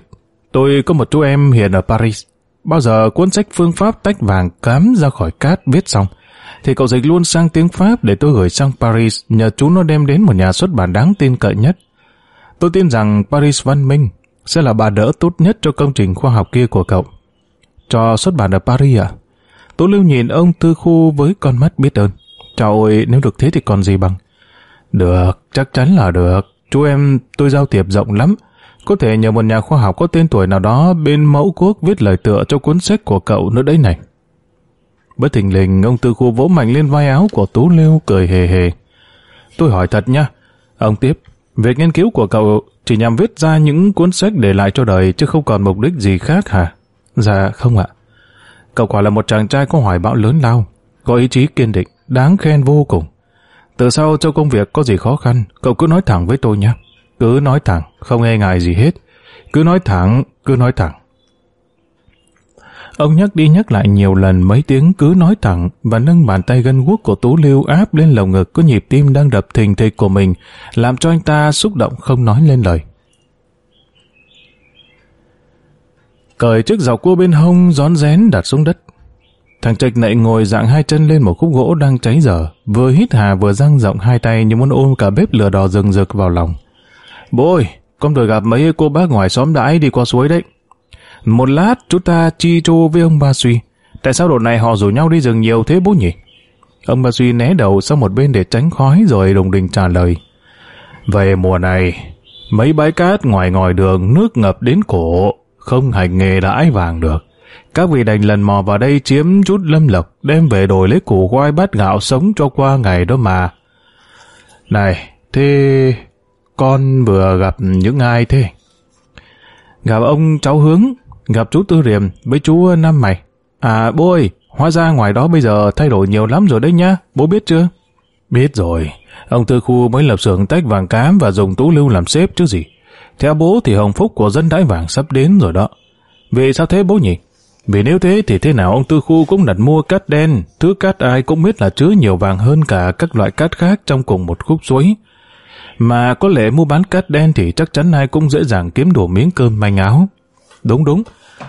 Tôi có một chú em hiện ở Paris. Bao giờ cuốn sách phương pháp tách vàng cám ra khỏi cát viết xong, thì cậu dịch luôn sang tiếng Pháp để tôi gửi sang Paris nhờ chú nó đem đến một nhà xuất bản đáng tin cậy nhất. Tôi tin rằng Paris văn minh sẽ là bà đỡ tốt nhất cho công trình khoa học kia của cậu. Cho xuất bản ở Paris à? Tú Lưu nhìn ông tư khu với con mắt biết ơn. Trời ơi, nếu được thế thì còn gì bằng. Được, chắc chắn là được. Chú em, tôi giao tiệp rộng lắm. Có thể nhờ một nhà khoa học có tên tuổi nào đó bên mẫu quốc viết lời tựa cho cuốn sách của cậu nữa đấy này. Bất thình lình, ông tư khu vỗ mạnh lên vai áo của Tú Lưu cười hề hề. Tôi hỏi thật nhá. Ông tiếp, việc nghiên cứu của cậu chỉ nhằm viết ra những cuốn sách để lại cho đời chứ không còn mục đích gì khác hả? Dạ không ạ. Cậu quả là một chàng trai có hoài bão lớn lao, có ý chí kiên định, đáng khen vô cùng. Từ sau cho công việc có gì khó khăn, cậu cứ nói thẳng với tôi nhé. Cứ nói thẳng, không e ngại gì hết. Cứ nói thẳng, cứ nói thẳng. Ông nhắc đi nhắc lại nhiều lần mấy tiếng cứ nói thẳng và nâng bàn tay gân guốc của Tú Lưu áp lên lồng ngực có nhịp tim đang đập thình thịch của mình, làm cho anh ta xúc động không nói lên lời. Cởi chiếc dọc cua bên hông rón rén đặt xuống đất. Thằng Trạch nậy ngồi dạng hai chân lên một khúc gỗ đang cháy dở, vừa hít hà vừa dang rộng hai tay như muốn ôm cả bếp lửa đỏ rừng rực vào lòng. Bố ơi, con vừa gặp mấy cô bác ngoài xóm đãi đi qua suối đấy. Một lát chúng ta chi chô với ông Ba Suy. Tại sao đột này họ rủ nhau đi rừng nhiều thế bố nhỉ? Ông Ba suy né đầu sang một bên để tránh khói rồi đồng đình trả lời. Về mùa này, mấy bãi cát ngoài ngoài đường nước ngập đến cổ, không hành nghề đã vàng được. Các vị đành lần mò vào đây chiếm chút lâm lộc, đem về đổi lấy củ khoai bát gạo sống cho qua ngày đó mà. Này, thế con vừa gặp những ai thế? Gặp ông cháu hướng, gặp chú Tư Riềm với chú ờ, năm Mày. À bố ơi, hóa ra ngoài đó bây giờ thay đổi nhiều lắm rồi đấy nhá, bố biết chưa? Biết rồi, ông Tư Khu mới lập xưởng tách vàng cám và dùng tú lưu làm xếp chứ gì. Theo bố thì hồng phúc của dân đái vàng sắp đến rồi đó. Vì sao thế bố nhỉ? Vì nếu thế thì thế nào ông Tư Khu cũng đặt mua cát đen, thứ cát ai cũng biết là chứa nhiều vàng hơn cả các loại cát khác trong cùng một khúc suối. Mà có lẽ mua bán cát đen thì chắc chắn ai cũng dễ dàng kiếm đủ miếng cơm manh áo. Đúng đúng,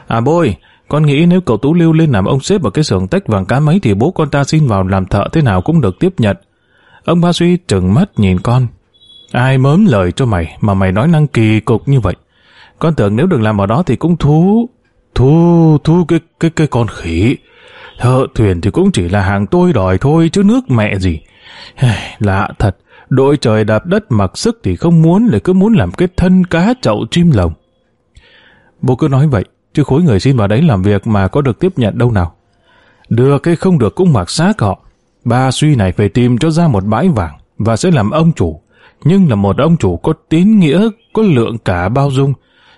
À bôi, con nghĩ nếu cậu Tú Lưu lên làm ông xếp ở cái xưởng tách vàng cá mấy thì bố con ta xin vào làm thợ thế nào cũng được tiếp nhận. Ông Ba Suy trừng mắt nhìn con. Ai mớm lời cho mày mà mày nói năng kỳ cục như vậy. Con tưởng nếu đừng làm ở đó thì cũng thú... Thú... thú cái cái cái con khỉ. Thợ thuyền thì cũng chỉ là hàng tôi đòi thôi chứ nước mẹ gì. Lạ thật, đội trời đạp đất mặc sức thì không muốn lại cứ muốn làm cái thân cá chậu chim lồng. Bố cứ nói vậy, chứ khối người xin vào đấy làm việc mà có được tiếp nhận đâu nào. Được hay không được cũng mặc xác họ. Ba suy này phải tìm cho ra một bãi vàng và sẽ làm ông chủ. Nhưng là một ông chủ có tín nghĩa, có lượng cả bao dung,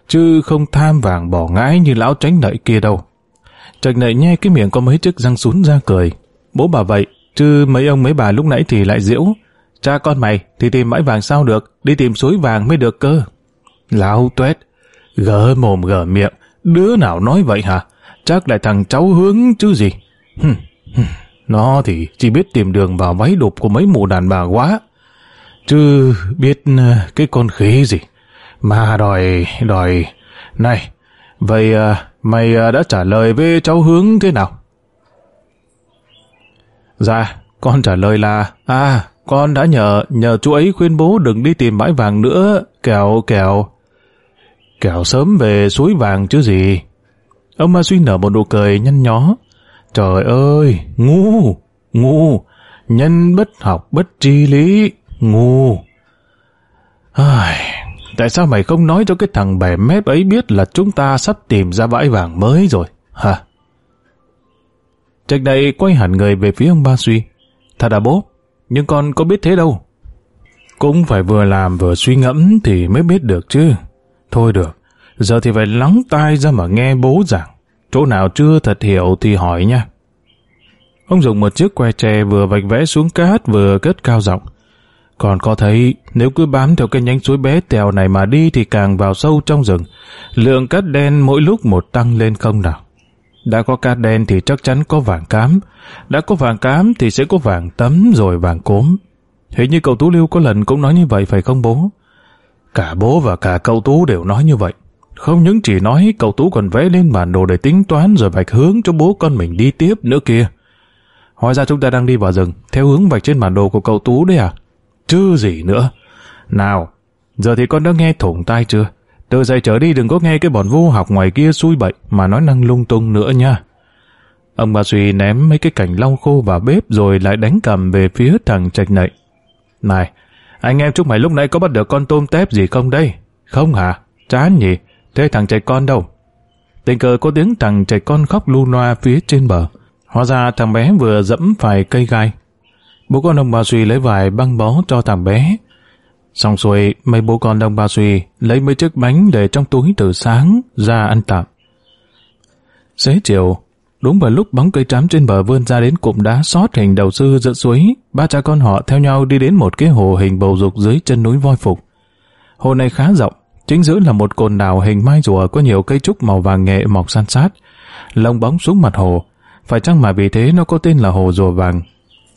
chứ không tham vàng bỏ ngãi như lão tránh nợ kia đâu. Trạch nợ nhe cái miệng có mấy chiếc răng sún ra cười. Bố bà vậy, chứ mấy ông mấy bà lúc nãy thì lại diễu. Cha con mày thì tìm bãi vàng sao được, đi tìm suối vàng mới được cơ. Lão tuét, gỡ mồm gỡ miệng, Đứa nào nói vậy hả? Chắc là thằng cháu hướng chứ gì. Nó thì chỉ biết tìm đường vào váy đục của mấy mụ đàn bà quá. Chứ biết ờ, cái con khỉ gì. Mà đòi, đòi... Này, vậy ờ, mày ờ, đã trả lời với cháu hướng thế nào? Dạ, con trả lời là... À, con đã nhờ, nhờ chú ấy khuyên bố đừng đi tìm bãi vàng nữa, kẹo kẹo. Kẻo sớm về suối vàng chứ gì. Ông ma suy nở một nụ cười nhăn nhó. Trời ơi, ngu, ngu, nhân bất học bất tri lý, ngu. Ai, tại sao mày không nói cho cái thằng bẻ mép ấy biết là chúng ta sắp tìm ra bãi vàng mới rồi, hả? Trạch đầy quay hẳn người về phía ông ba suy. Thật à bố, nhưng con có biết thế đâu. Cũng phải vừa làm vừa suy ngẫm thì mới biết được chứ. Thôi được, giờ thì phải lắng tai ra mà nghe bố giảng. Chỗ nào chưa thật hiểu thì hỏi nha. Ông dùng một chiếc que tre vừa vạch vẽ xuống cát vừa cất cao giọng. Còn có thấy, nếu cứ bám theo cái nhánh suối bé tèo này mà đi thì càng vào sâu trong rừng. Lượng cát đen mỗi lúc một tăng lên không nào. Đã có cát đen thì chắc chắn có vàng cám. Đã có vàng cám thì sẽ có vàng tấm rồi vàng cốm. Hình như cậu Tú Lưu có lần cũng nói như vậy phải không bố? Cả bố và cả cậu Tú đều nói như vậy. Không những chỉ nói, cậu Tú còn vẽ lên bản đồ để tính toán rồi vạch hướng cho bố con mình đi tiếp nữa kia. Hóa ra chúng ta đang đi vào rừng, theo hướng vạch trên bản đồ của cậu Tú đấy à? Chứ gì nữa. Nào, giờ thì con đã nghe thủng tai chưa? Từ giờ trở đi đừng có nghe cái bọn vô học ngoài kia xui bậy mà nói năng lung tung nữa nha. Ông bà suy ném mấy cái cảnh lau khô vào bếp rồi lại đánh cầm về phía thằng trạch nậy. Này, anh em chúc mày lúc nãy có bắt được con tôm tép gì không đây? Không hả? Chán nhỉ? Thế thằng trẻ con đâu? Tình cờ có tiếng thằng trẻ con khóc lu loa phía trên bờ. Hóa ra thằng bé vừa dẫm phải cây gai. Bố con ông bà suy lấy vài băng bó cho thằng bé. Xong xuôi, mấy bố con ông bà suy lấy mấy chiếc bánh để trong túi từ sáng ra ăn tạm. Xế chiều, Đúng vào lúc bóng cây trám trên bờ vươn ra đến cụm đá sót hình đầu sư giữa suối, ba cha con họ theo nhau đi đến một cái hồ hình bầu dục dưới chân núi voi phục. Hồ này khá rộng, chính giữa là một cồn đảo hình mai rùa có nhiều cây trúc màu vàng nghệ mọc san sát, lông bóng xuống mặt hồ. Phải chăng mà vì thế nó có tên là hồ rùa vàng.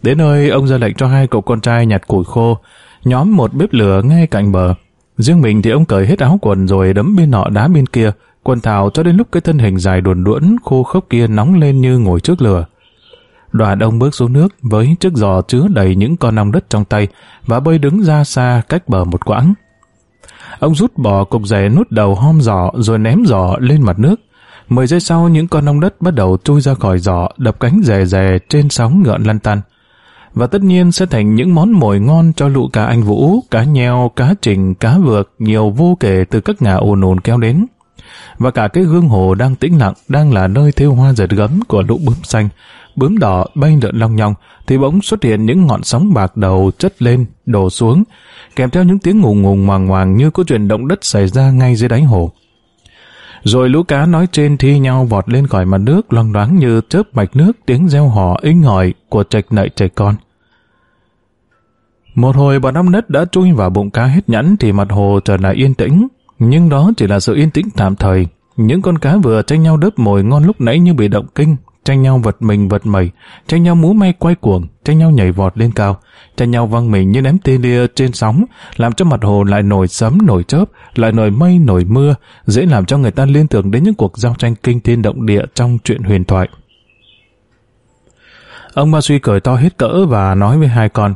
Đến nơi, ông ra lệnh cho hai cậu con trai nhặt củi khô, nhóm một bếp lửa ngay cạnh bờ. Riêng mình thì ông cởi hết áo quần rồi đấm bên nọ đá bên kia, quần thảo cho đến lúc cái thân hình dài đuồn đũn khô khốc kia nóng lên như ngồi trước lửa. Đoàn ông bước xuống nước với chiếc giò chứa đầy những con ong đất trong tay và bơi đứng ra xa cách bờ một quãng. Ông rút bỏ cục rẻ nút đầu hom giò rồi ném giò lên mặt nước. Mười giây sau những con ong đất bắt đầu trôi ra khỏi giò, đập cánh rè rè trên sóng ngợn lăn tăn. Và tất nhiên sẽ thành những món mồi ngon cho lũ cá anh vũ, cá nheo, cá trình, cá vượt nhiều vô kể từ các ngà ồn ồn kéo đến và cả cái gương hồ đang tĩnh lặng đang là nơi thêu hoa giật gấm của lũ bướm xanh, bướm đỏ bay lượn long nhong thì bỗng xuất hiện những ngọn sóng bạc đầu chất lên, đổ xuống, kèm theo những tiếng ngùng ngùng hoàng hoàng như có chuyển động đất xảy ra ngay dưới đáy hồ. Rồi lũ cá nói trên thi nhau vọt lên khỏi mặt nước loang đoáng như chớp mạch nước tiếng reo hò inh hỏi của trạch nậy trẻ con. Một hồi bọn năm nứt đã chui vào bụng cá hết nhẵn thì mặt hồ trở lại yên tĩnh, nhưng đó chỉ là sự yên tĩnh tạm thời. Những con cá vừa tranh nhau đớp mồi ngon lúc nãy như bị động kinh, tranh nhau vật mình vật mẩy, tranh nhau múa may quay cuồng, tranh nhau nhảy vọt lên cao, tranh nhau văng mình như ném tia lia trên sóng, làm cho mặt hồ lại nổi sấm nổi chớp, lại nổi mây nổi mưa, dễ làm cho người ta liên tưởng đến những cuộc giao tranh kinh thiên động địa trong truyện huyền thoại. Ông Ba Suy cười to hết cỡ và nói với hai con,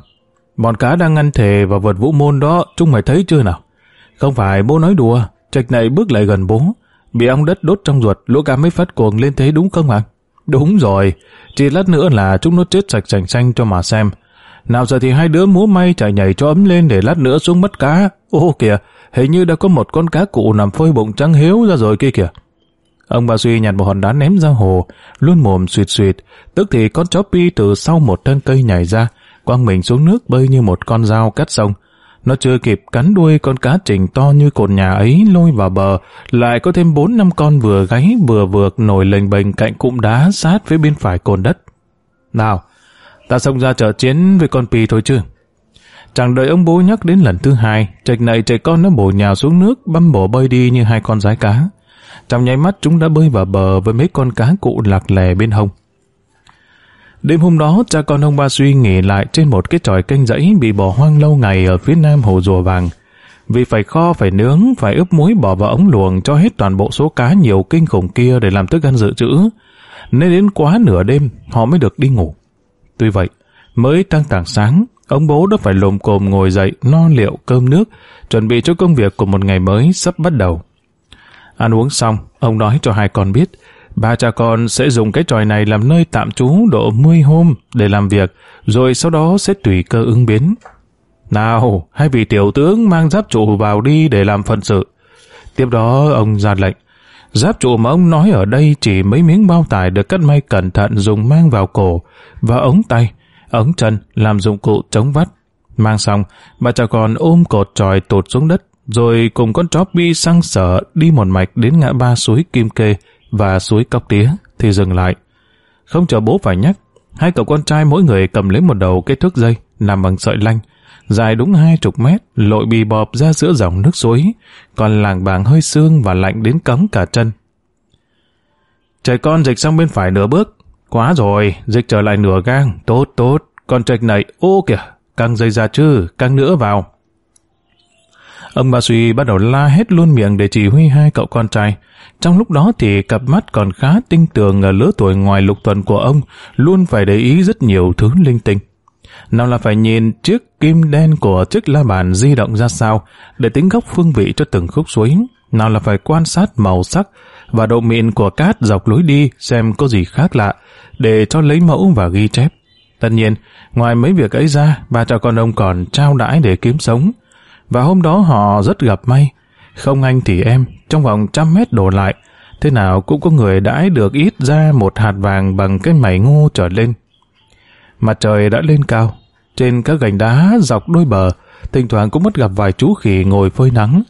bọn cá đang ngăn thề và vượt vũ môn đó, chúng mày thấy chưa nào? Không phải bố nói đùa, trạch này bước lại gần bố, bị ong đất đốt trong ruột, lũ cá mới phát cuồng lên thế đúng không ạ? Đúng rồi, chỉ lát nữa là chúng nó chết sạch sành xanh cho mà xem. Nào giờ thì hai đứa múa may chạy nhảy cho ấm lên để lát nữa xuống mất cá. Ô kìa, hình như đã có một con cá cụ nằm phơi bụng trắng hiếu ra rồi kia kìa. Ông bà suy nhặt một hòn đá ném ra hồ, luôn mồm suyệt suyệt, tức thì con chó pi từ sau một thân cây nhảy ra, quăng mình xuống nước bơi như một con dao cắt sông. Nó chưa kịp cắn đuôi con cá trình to như cột nhà ấy lôi vào bờ, lại có thêm bốn năm con vừa gáy vừa vượt nổi lềnh bềnh cạnh cụm đá sát phía bên phải cồn đất. Nào, ta xông ra trợ chiến với con pì thôi chứ. Chẳng đợi ông bố nhắc đến lần thứ hai, trạch này trẻ con nó bổ nhào xuống nước, băm bổ bơi đi như hai con rái cá. Trong nháy mắt chúng đã bơi vào bờ với mấy con cá cụ lạc lè bên hông. Đêm hôm đó, cha con ông Ba Suy nghĩ lại trên một cái tròi canh dãy bị bỏ hoang lâu ngày ở phía nam hồ rùa vàng. Vì phải kho, phải nướng, phải ướp muối bỏ vào ống luồng cho hết toàn bộ số cá nhiều kinh khủng kia để làm thức ăn dự trữ. Nên đến quá nửa đêm, họ mới được đi ngủ. Tuy vậy, mới tăng tảng sáng, ông bố đã phải lồm cồm ngồi dậy no liệu cơm nước, chuẩn bị cho công việc của một ngày mới sắp bắt đầu. Ăn uống xong, ông nói cho hai con biết Ba cha con sẽ dùng cái tròi này làm nơi tạm trú độ 10 hôm để làm việc, rồi sau đó sẽ tùy cơ ứng biến. Nào, hai vị tiểu tướng mang giáp trụ vào đi để làm phận sự. Tiếp đó ông ra lệnh. Giáp trụ mà ông nói ở đây chỉ mấy miếng bao tải được cắt may cẩn thận dùng mang vào cổ và ống tay, ống chân làm dụng cụ chống vắt. Mang xong, bà cha con ôm cột tròi tụt xuống đất, rồi cùng con chó bi sang sở đi một mạch đến ngã ba suối Kim Kê và suối cóc tía thì dừng lại. Không chờ bố phải nhắc, hai cậu con trai mỗi người cầm lấy một đầu cái thước dây làm bằng sợi lanh, dài đúng hai chục mét, lội bì bọp ra giữa dòng nước suối, còn làng bàng hơi sương và lạnh đến cấm cả chân. Trời con dịch sang bên phải nửa bước, quá rồi, dịch trở lại nửa gang, tốt tốt, con trạch này, ô kìa, căng dây ra chứ, căng nữa vào. Ông bà Suy bắt đầu la hết luôn miệng để chỉ huy hai cậu con trai, trong lúc đó thì cặp mắt còn khá tinh tường ở lứa tuổi ngoài lục tuần của ông, luôn phải để ý rất nhiều thứ linh tinh. Nào là phải nhìn chiếc kim đen của chiếc la bàn di động ra sao để tính góc phương vị cho từng khúc suối. Nào là phải quan sát màu sắc và độ mịn của cát dọc lối đi xem có gì khác lạ để cho lấy mẫu và ghi chép. Tất nhiên, ngoài mấy việc ấy ra, ba cha con ông còn trao đãi để kiếm sống. Và hôm đó họ rất gặp may không anh thì em, trong vòng trăm mét đổ lại, thế nào cũng có người đãi được ít ra một hạt vàng bằng cái mảy ngô trở lên. Mặt trời đã lên cao, trên các gành đá dọc đôi bờ, thỉnh thoảng cũng mất gặp vài chú khỉ ngồi phơi nắng.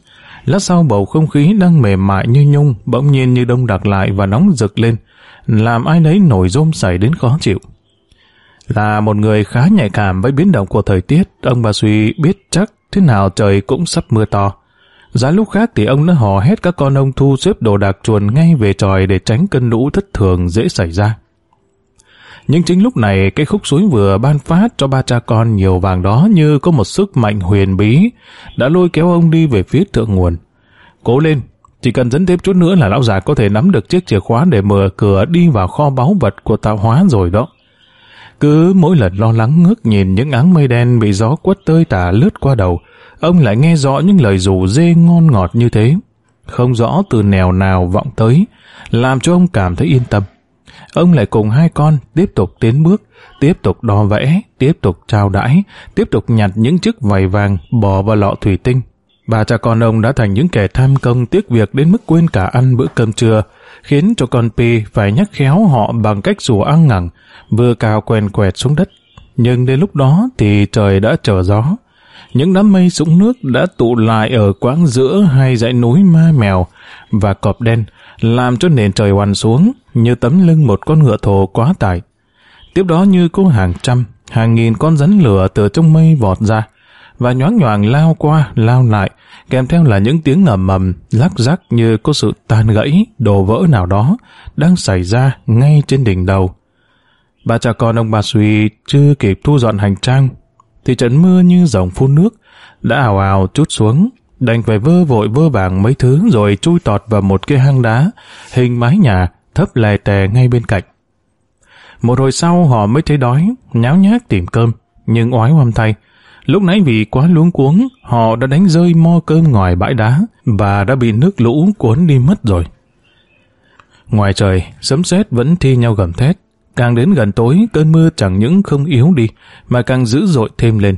Lát sau bầu không khí đang mềm mại như nhung, bỗng nhiên như đông đặc lại và nóng rực lên, làm ai nấy nổi rôm sảy đến khó chịu. Là một người khá nhạy cảm với biến động của thời tiết, ông bà Suy biết chắc thế nào trời cũng sắp mưa to. Giá lúc khác thì ông đã hò hét các con ông thu xếp đồ đạc chuồn ngay về tròi để tránh cơn lũ thất thường dễ xảy ra. Nhưng chính lúc này cái khúc suối vừa ban phát cho ba cha con nhiều vàng đó như có một sức mạnh huyền bí đã lôi kéo ông đi về phía thượng nguồn. Cố lên, chỉ cần dẫn thêm chút nữa là lão già có thể nắm được chiếc chìa khóa để mở cửa đi vào kho báu vật của tạo hóa rồi đó. Cứ mỗi lần lo lắng ngước nhìn những áng mây đen bị gió quất tơi tả lướt qua đầu, ông lại nghe rõ những lời rủ dê ngon ngọt như thế. Không rõ từ nèo nào vọng tới, làm cho ông cảm thấy yên tâm. Ông lại cùng hai con tiếp tục tiến bước, tiếp tục đo vẽ, tiếp tục trao đãi, tiếp tục nhặt những chiếc vảy vàng bỏ vào lọ thủy tinh. Bà cha con ông đã thành những kẻ tham công tiếc việc đến mức quên cả ăn bữa cơm trưa, khiến cho con Pi phải nhắc khéo họ bằng cách rùa ăn ngẳng, vừa cao quen quẹt xuống đất. Nhưng đến lúc đó thì trời đã trở gió, những đám mây sũng nước đã tụ lại ở quãng giữa hai dãy núi ma mèo và cọp đen, làm cho nền trời hoàn xuống như tấm lưng một con ngựa thồ quá tải. Tiếp đó như có hàng trăm, hàng nghìn con rắn lửa từ trong mây vọt ra, và nhoáng nhoàng lao qua, lao lại, kèm theo là những tiếng ngầm mầm lắc rắc như có sự tan gãy, đồ vỡ nào đó đang xảy ra ngay trên đỉnh đầu. Bà cha con ông bà Suy chưa kịp thu dọn hành trang thì trận mưa như dòng phun nước, đã ào ào chút xuống, đành phải vơ vội vơ vàng mấy thứ rồi chui tọt vào một cái hang đá, hình mái nhà, thấp lè tè ngay bên cạnh. Một hồi sau họ mới thấy đói, nháo nhác tìm cơm, nhưng oái oăm thay, Lúc nãy vì quá luống cuống, họ đã đánh rơi mo cơm ngoài bãi đá và đã bị nước lũ cuốn đi mất rồi. Ngoài trời, sấm sét vẫn thi nhau gầm thét, Càng đến gần tối, cơn mưa chẳng những không yếu đi, mà càng dữ dội thêm lên.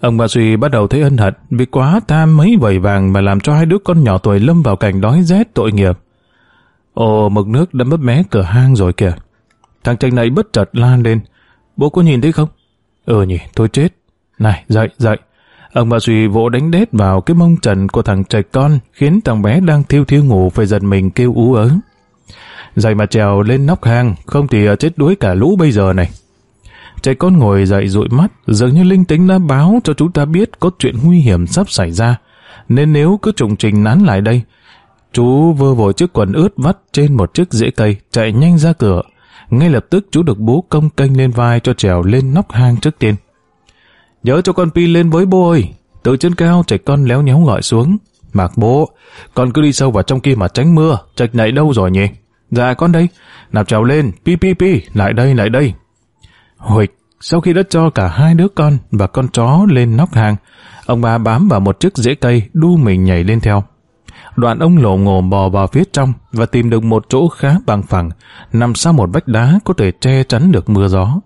Ông bà Duy bắt đầu thấy ân hận vì quá tham mấy vẩy vàng mà làm cho hai đứa con nhỏ tuổi lâm vào cảnh đói rét tội nghiệp. Ồ, mực nước đã mất mé cửa hang rồi kìa. Thằng tranh này bất chợt lan lên. Bố có nhìn thấy không? Ừ nhỉ, thôi chết. Này, dậy, dậy. Ông bà Duy vỗ đánh đét vào cái mông trần của thằng trạch con khiến thằng bé đang thiêu thiêu ngủ phải giật mình kêu ú ớ dậy mà trèo lên nóc hang, không thì ờ, chết đuối cả lũ bây giờ này. Trẻ con ngồi dậy dụi mắt, dường như linh tính đã báo cho chúng ta biết có chuyện nguy hiểm sắp xảy ra, nên nếu cứ trùng trình nán lại đây, chú vơ vội chiếc quần ướt vắt trên một chiếc rễ cây, chạy nhanh ra cửa. Ngay lập tức chú được bố công canh lên vai cho trèo lên nóc hang trước tiên. Nhớ cho con Pi lên với bố ơi! Từ trên cao trẻ con léo nhéo gọi xuống. Mạc bố, con cứ đi sâu vào trong kia mà tránh mưa, trạch này đâu rồi nhỉ? Dạ con đây. Nạp cháu lên, pi pi pi, lại đây, lại đây. Huỵch, sau khi đã cho cả hai đứa con và con chó lên nóc hàng, ông ba bám vào một chiếc rễ cây đu mình nhảy lên theo. Đoạn ông lộ ngồ bò vào phía trong và tìm được một chỗ khá bằng phẳng, nằm sau một vách đá có thể che chắn được mưa gió.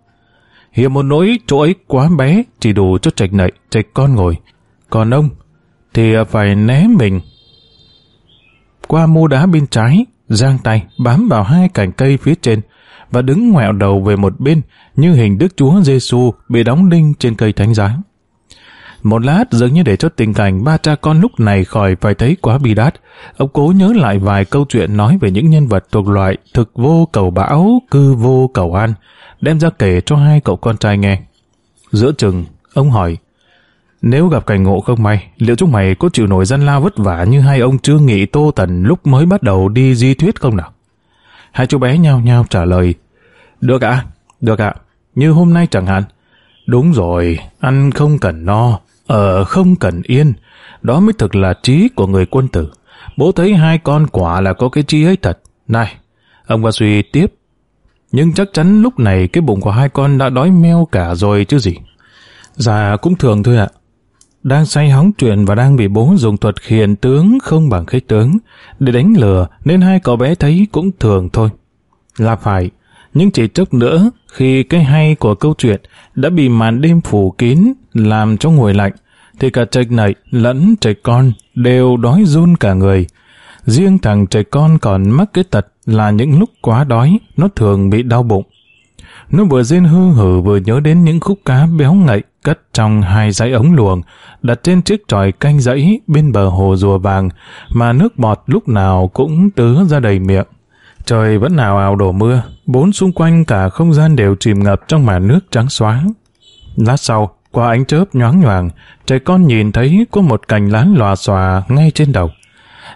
Hiện một nỗi chỗ ấy quá bé, chỉ đủ cho trạch nậy, trạch con ngồi. Còn ông thì phải né mình. Qua mô đá bên trái, giang tay bám vào hai cành cây phía trên và đứng ngoẹo đầu về một bên như hình Đức Chúa Giêsu bị đóng đinh trên cây thánh giá. Một lát dường như để cho tình cảnh ba cha con lúc này khỏi phải thấy quá bi đát, ông cố nhớ lại vài câu chuyện nói về những nhân vật thuộc loại thực vô cầu bão, cư vô cầu an, đem ra kể cho hai cậu con trai nghe. Giữa chừng, ông hỏi, nếu gặp cảnh ngộ không may, liệu chúng mày có chịu nổi dân lao vất vả như hai ông chưa nghĩ Tô Tần lúc mới bắt đầu đi di thuyết không nào? Hai chú bé nhau nhau trả lời, Được ạ, được ạ, như hôm nay chẳng hạn. Đúng rồi, ăn không cần no, ở không cần yên, đó mới thực là trí của người quân tử. Bố thấy hai con quả là có cái trí ấy thật. Này, ông bà suy tiếp. Nhưng chắc chắn lúc này cái bụng của hai con đã đói meo cả rồi chứ gì. Dạ cũng thường thôi ạ đang say hóng chuyện và đang bị bố dùng thuật khiển tướng không bằng khích tướng để đánh lừa nên hai cậu bé thấy cũng thường thôi. Là phải, nhưng chỉ chốc nữa khi cái hay của câu chuyện đã bị màn đêm phủ kín làm cho ngồi lạnh thì cả trạch này lẫn trạch con đều đói run cả người. Riêng thằng trẻ con còn mắc cái tật là những lúc quá đói, nó thường bị đau bụng. Nó vừa rên hư hử vừa nhớ đến những khúc cá béo ngậy cất trong hai dãy ống luồng, đặt trên chiếc tròi canh dãy bên bờ hồ rùa vàng, mà nước bọt lúc nào cũng tứ ra đầy miệng. Trời vẫn nào ào đổ mưa, bốn xung quanh cả không gian đều chìm ngập trong màn nước trắng xóa. Lát sau, qua ánh chớp nhoáng nhoàng, trẻ con nhìn thấy có một cành lá lòa xòa ngay trên đầu.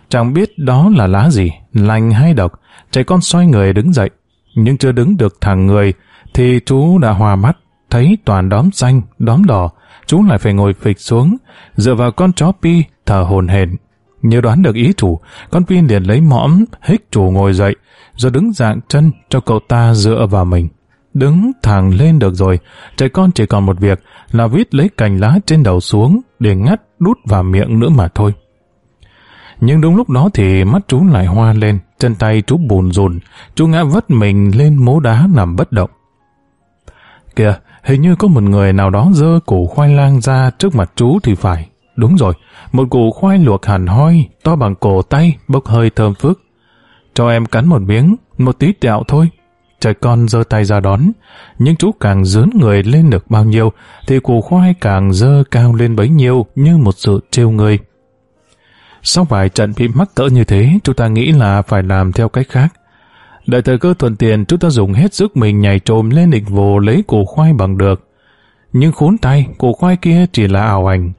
Chẳng biết đó là lá gì, lành hay độc, trẻ con xoay người đứng dậy, nhưng chưa đứng được thẳng người, thì chú đã hòa mắt thấy toàn đóm xanh, đóm đỏ, chú lại phải ngồi phịch xuống, dựa vào con chó Pi thở hồn hển. Như đoán được ý chủ, con Pi liền lấy mõm, hích chủ ngồi dậy, rồi đứng dạng chân cho cậu ta dựa vào mình. Đứng thẳng lên được rồi, trẻ con chỉ còn một việc là vít lấy cành lá trên đầu xuống để ngắt đút vào miệng nữa mà thôi. Nhưng đúng lúc đó thì mắt chú lại hoa lên, chân tay chú bùn rùn, chú ngã vất mình lên mố đá nằm bất động. Kìa, Hình như có một người nào đó dơ củ khoai lang ra trước mặt chú thì phải. Đúng rồi, một củ khoai luộc hẳn hoi, to bằng cổ tay, bốc hơi thơm phức. Cho em cắn một miếng, một tí tẹo thôi. Trời con dơ tay ra đón, nhưng chú càng dướn người lên được bao nhiêu, thì củ khoai càng dơ cao lên bấy nhiêu như một sự trêu người. Sau vài trận bị mắc cỡ như thế, chúng ta nghĩ là phải làm theo cách khác. Đợi thời cơ thuận tiện chúng ta dùng hết sức mình nhảy trồm lên định vồ lấy củ khoai bằng được. Nhưng khốn tay, củ khoai kia chỉ là ảo ảnh.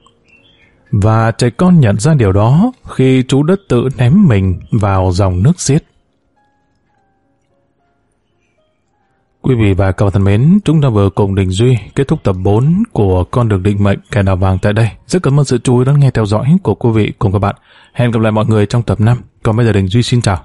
Và trẻ con nhận ra điều đó khi chú đất tự ném mình vào dòng nước xiết. Quý vị và các bạn thân mến, chúng ta vừa cùng Đình Duy kết thúc tập 4 của Con đường định mệnh kẻ nào vàng tại đây. Rất cảm ơn sự chú ý lắng nghe theo dõi của quý vị cùng các bạn. Hẹn gặp lại mọi người trong tập 5. Còn bây giờ Đình Duy xin chào.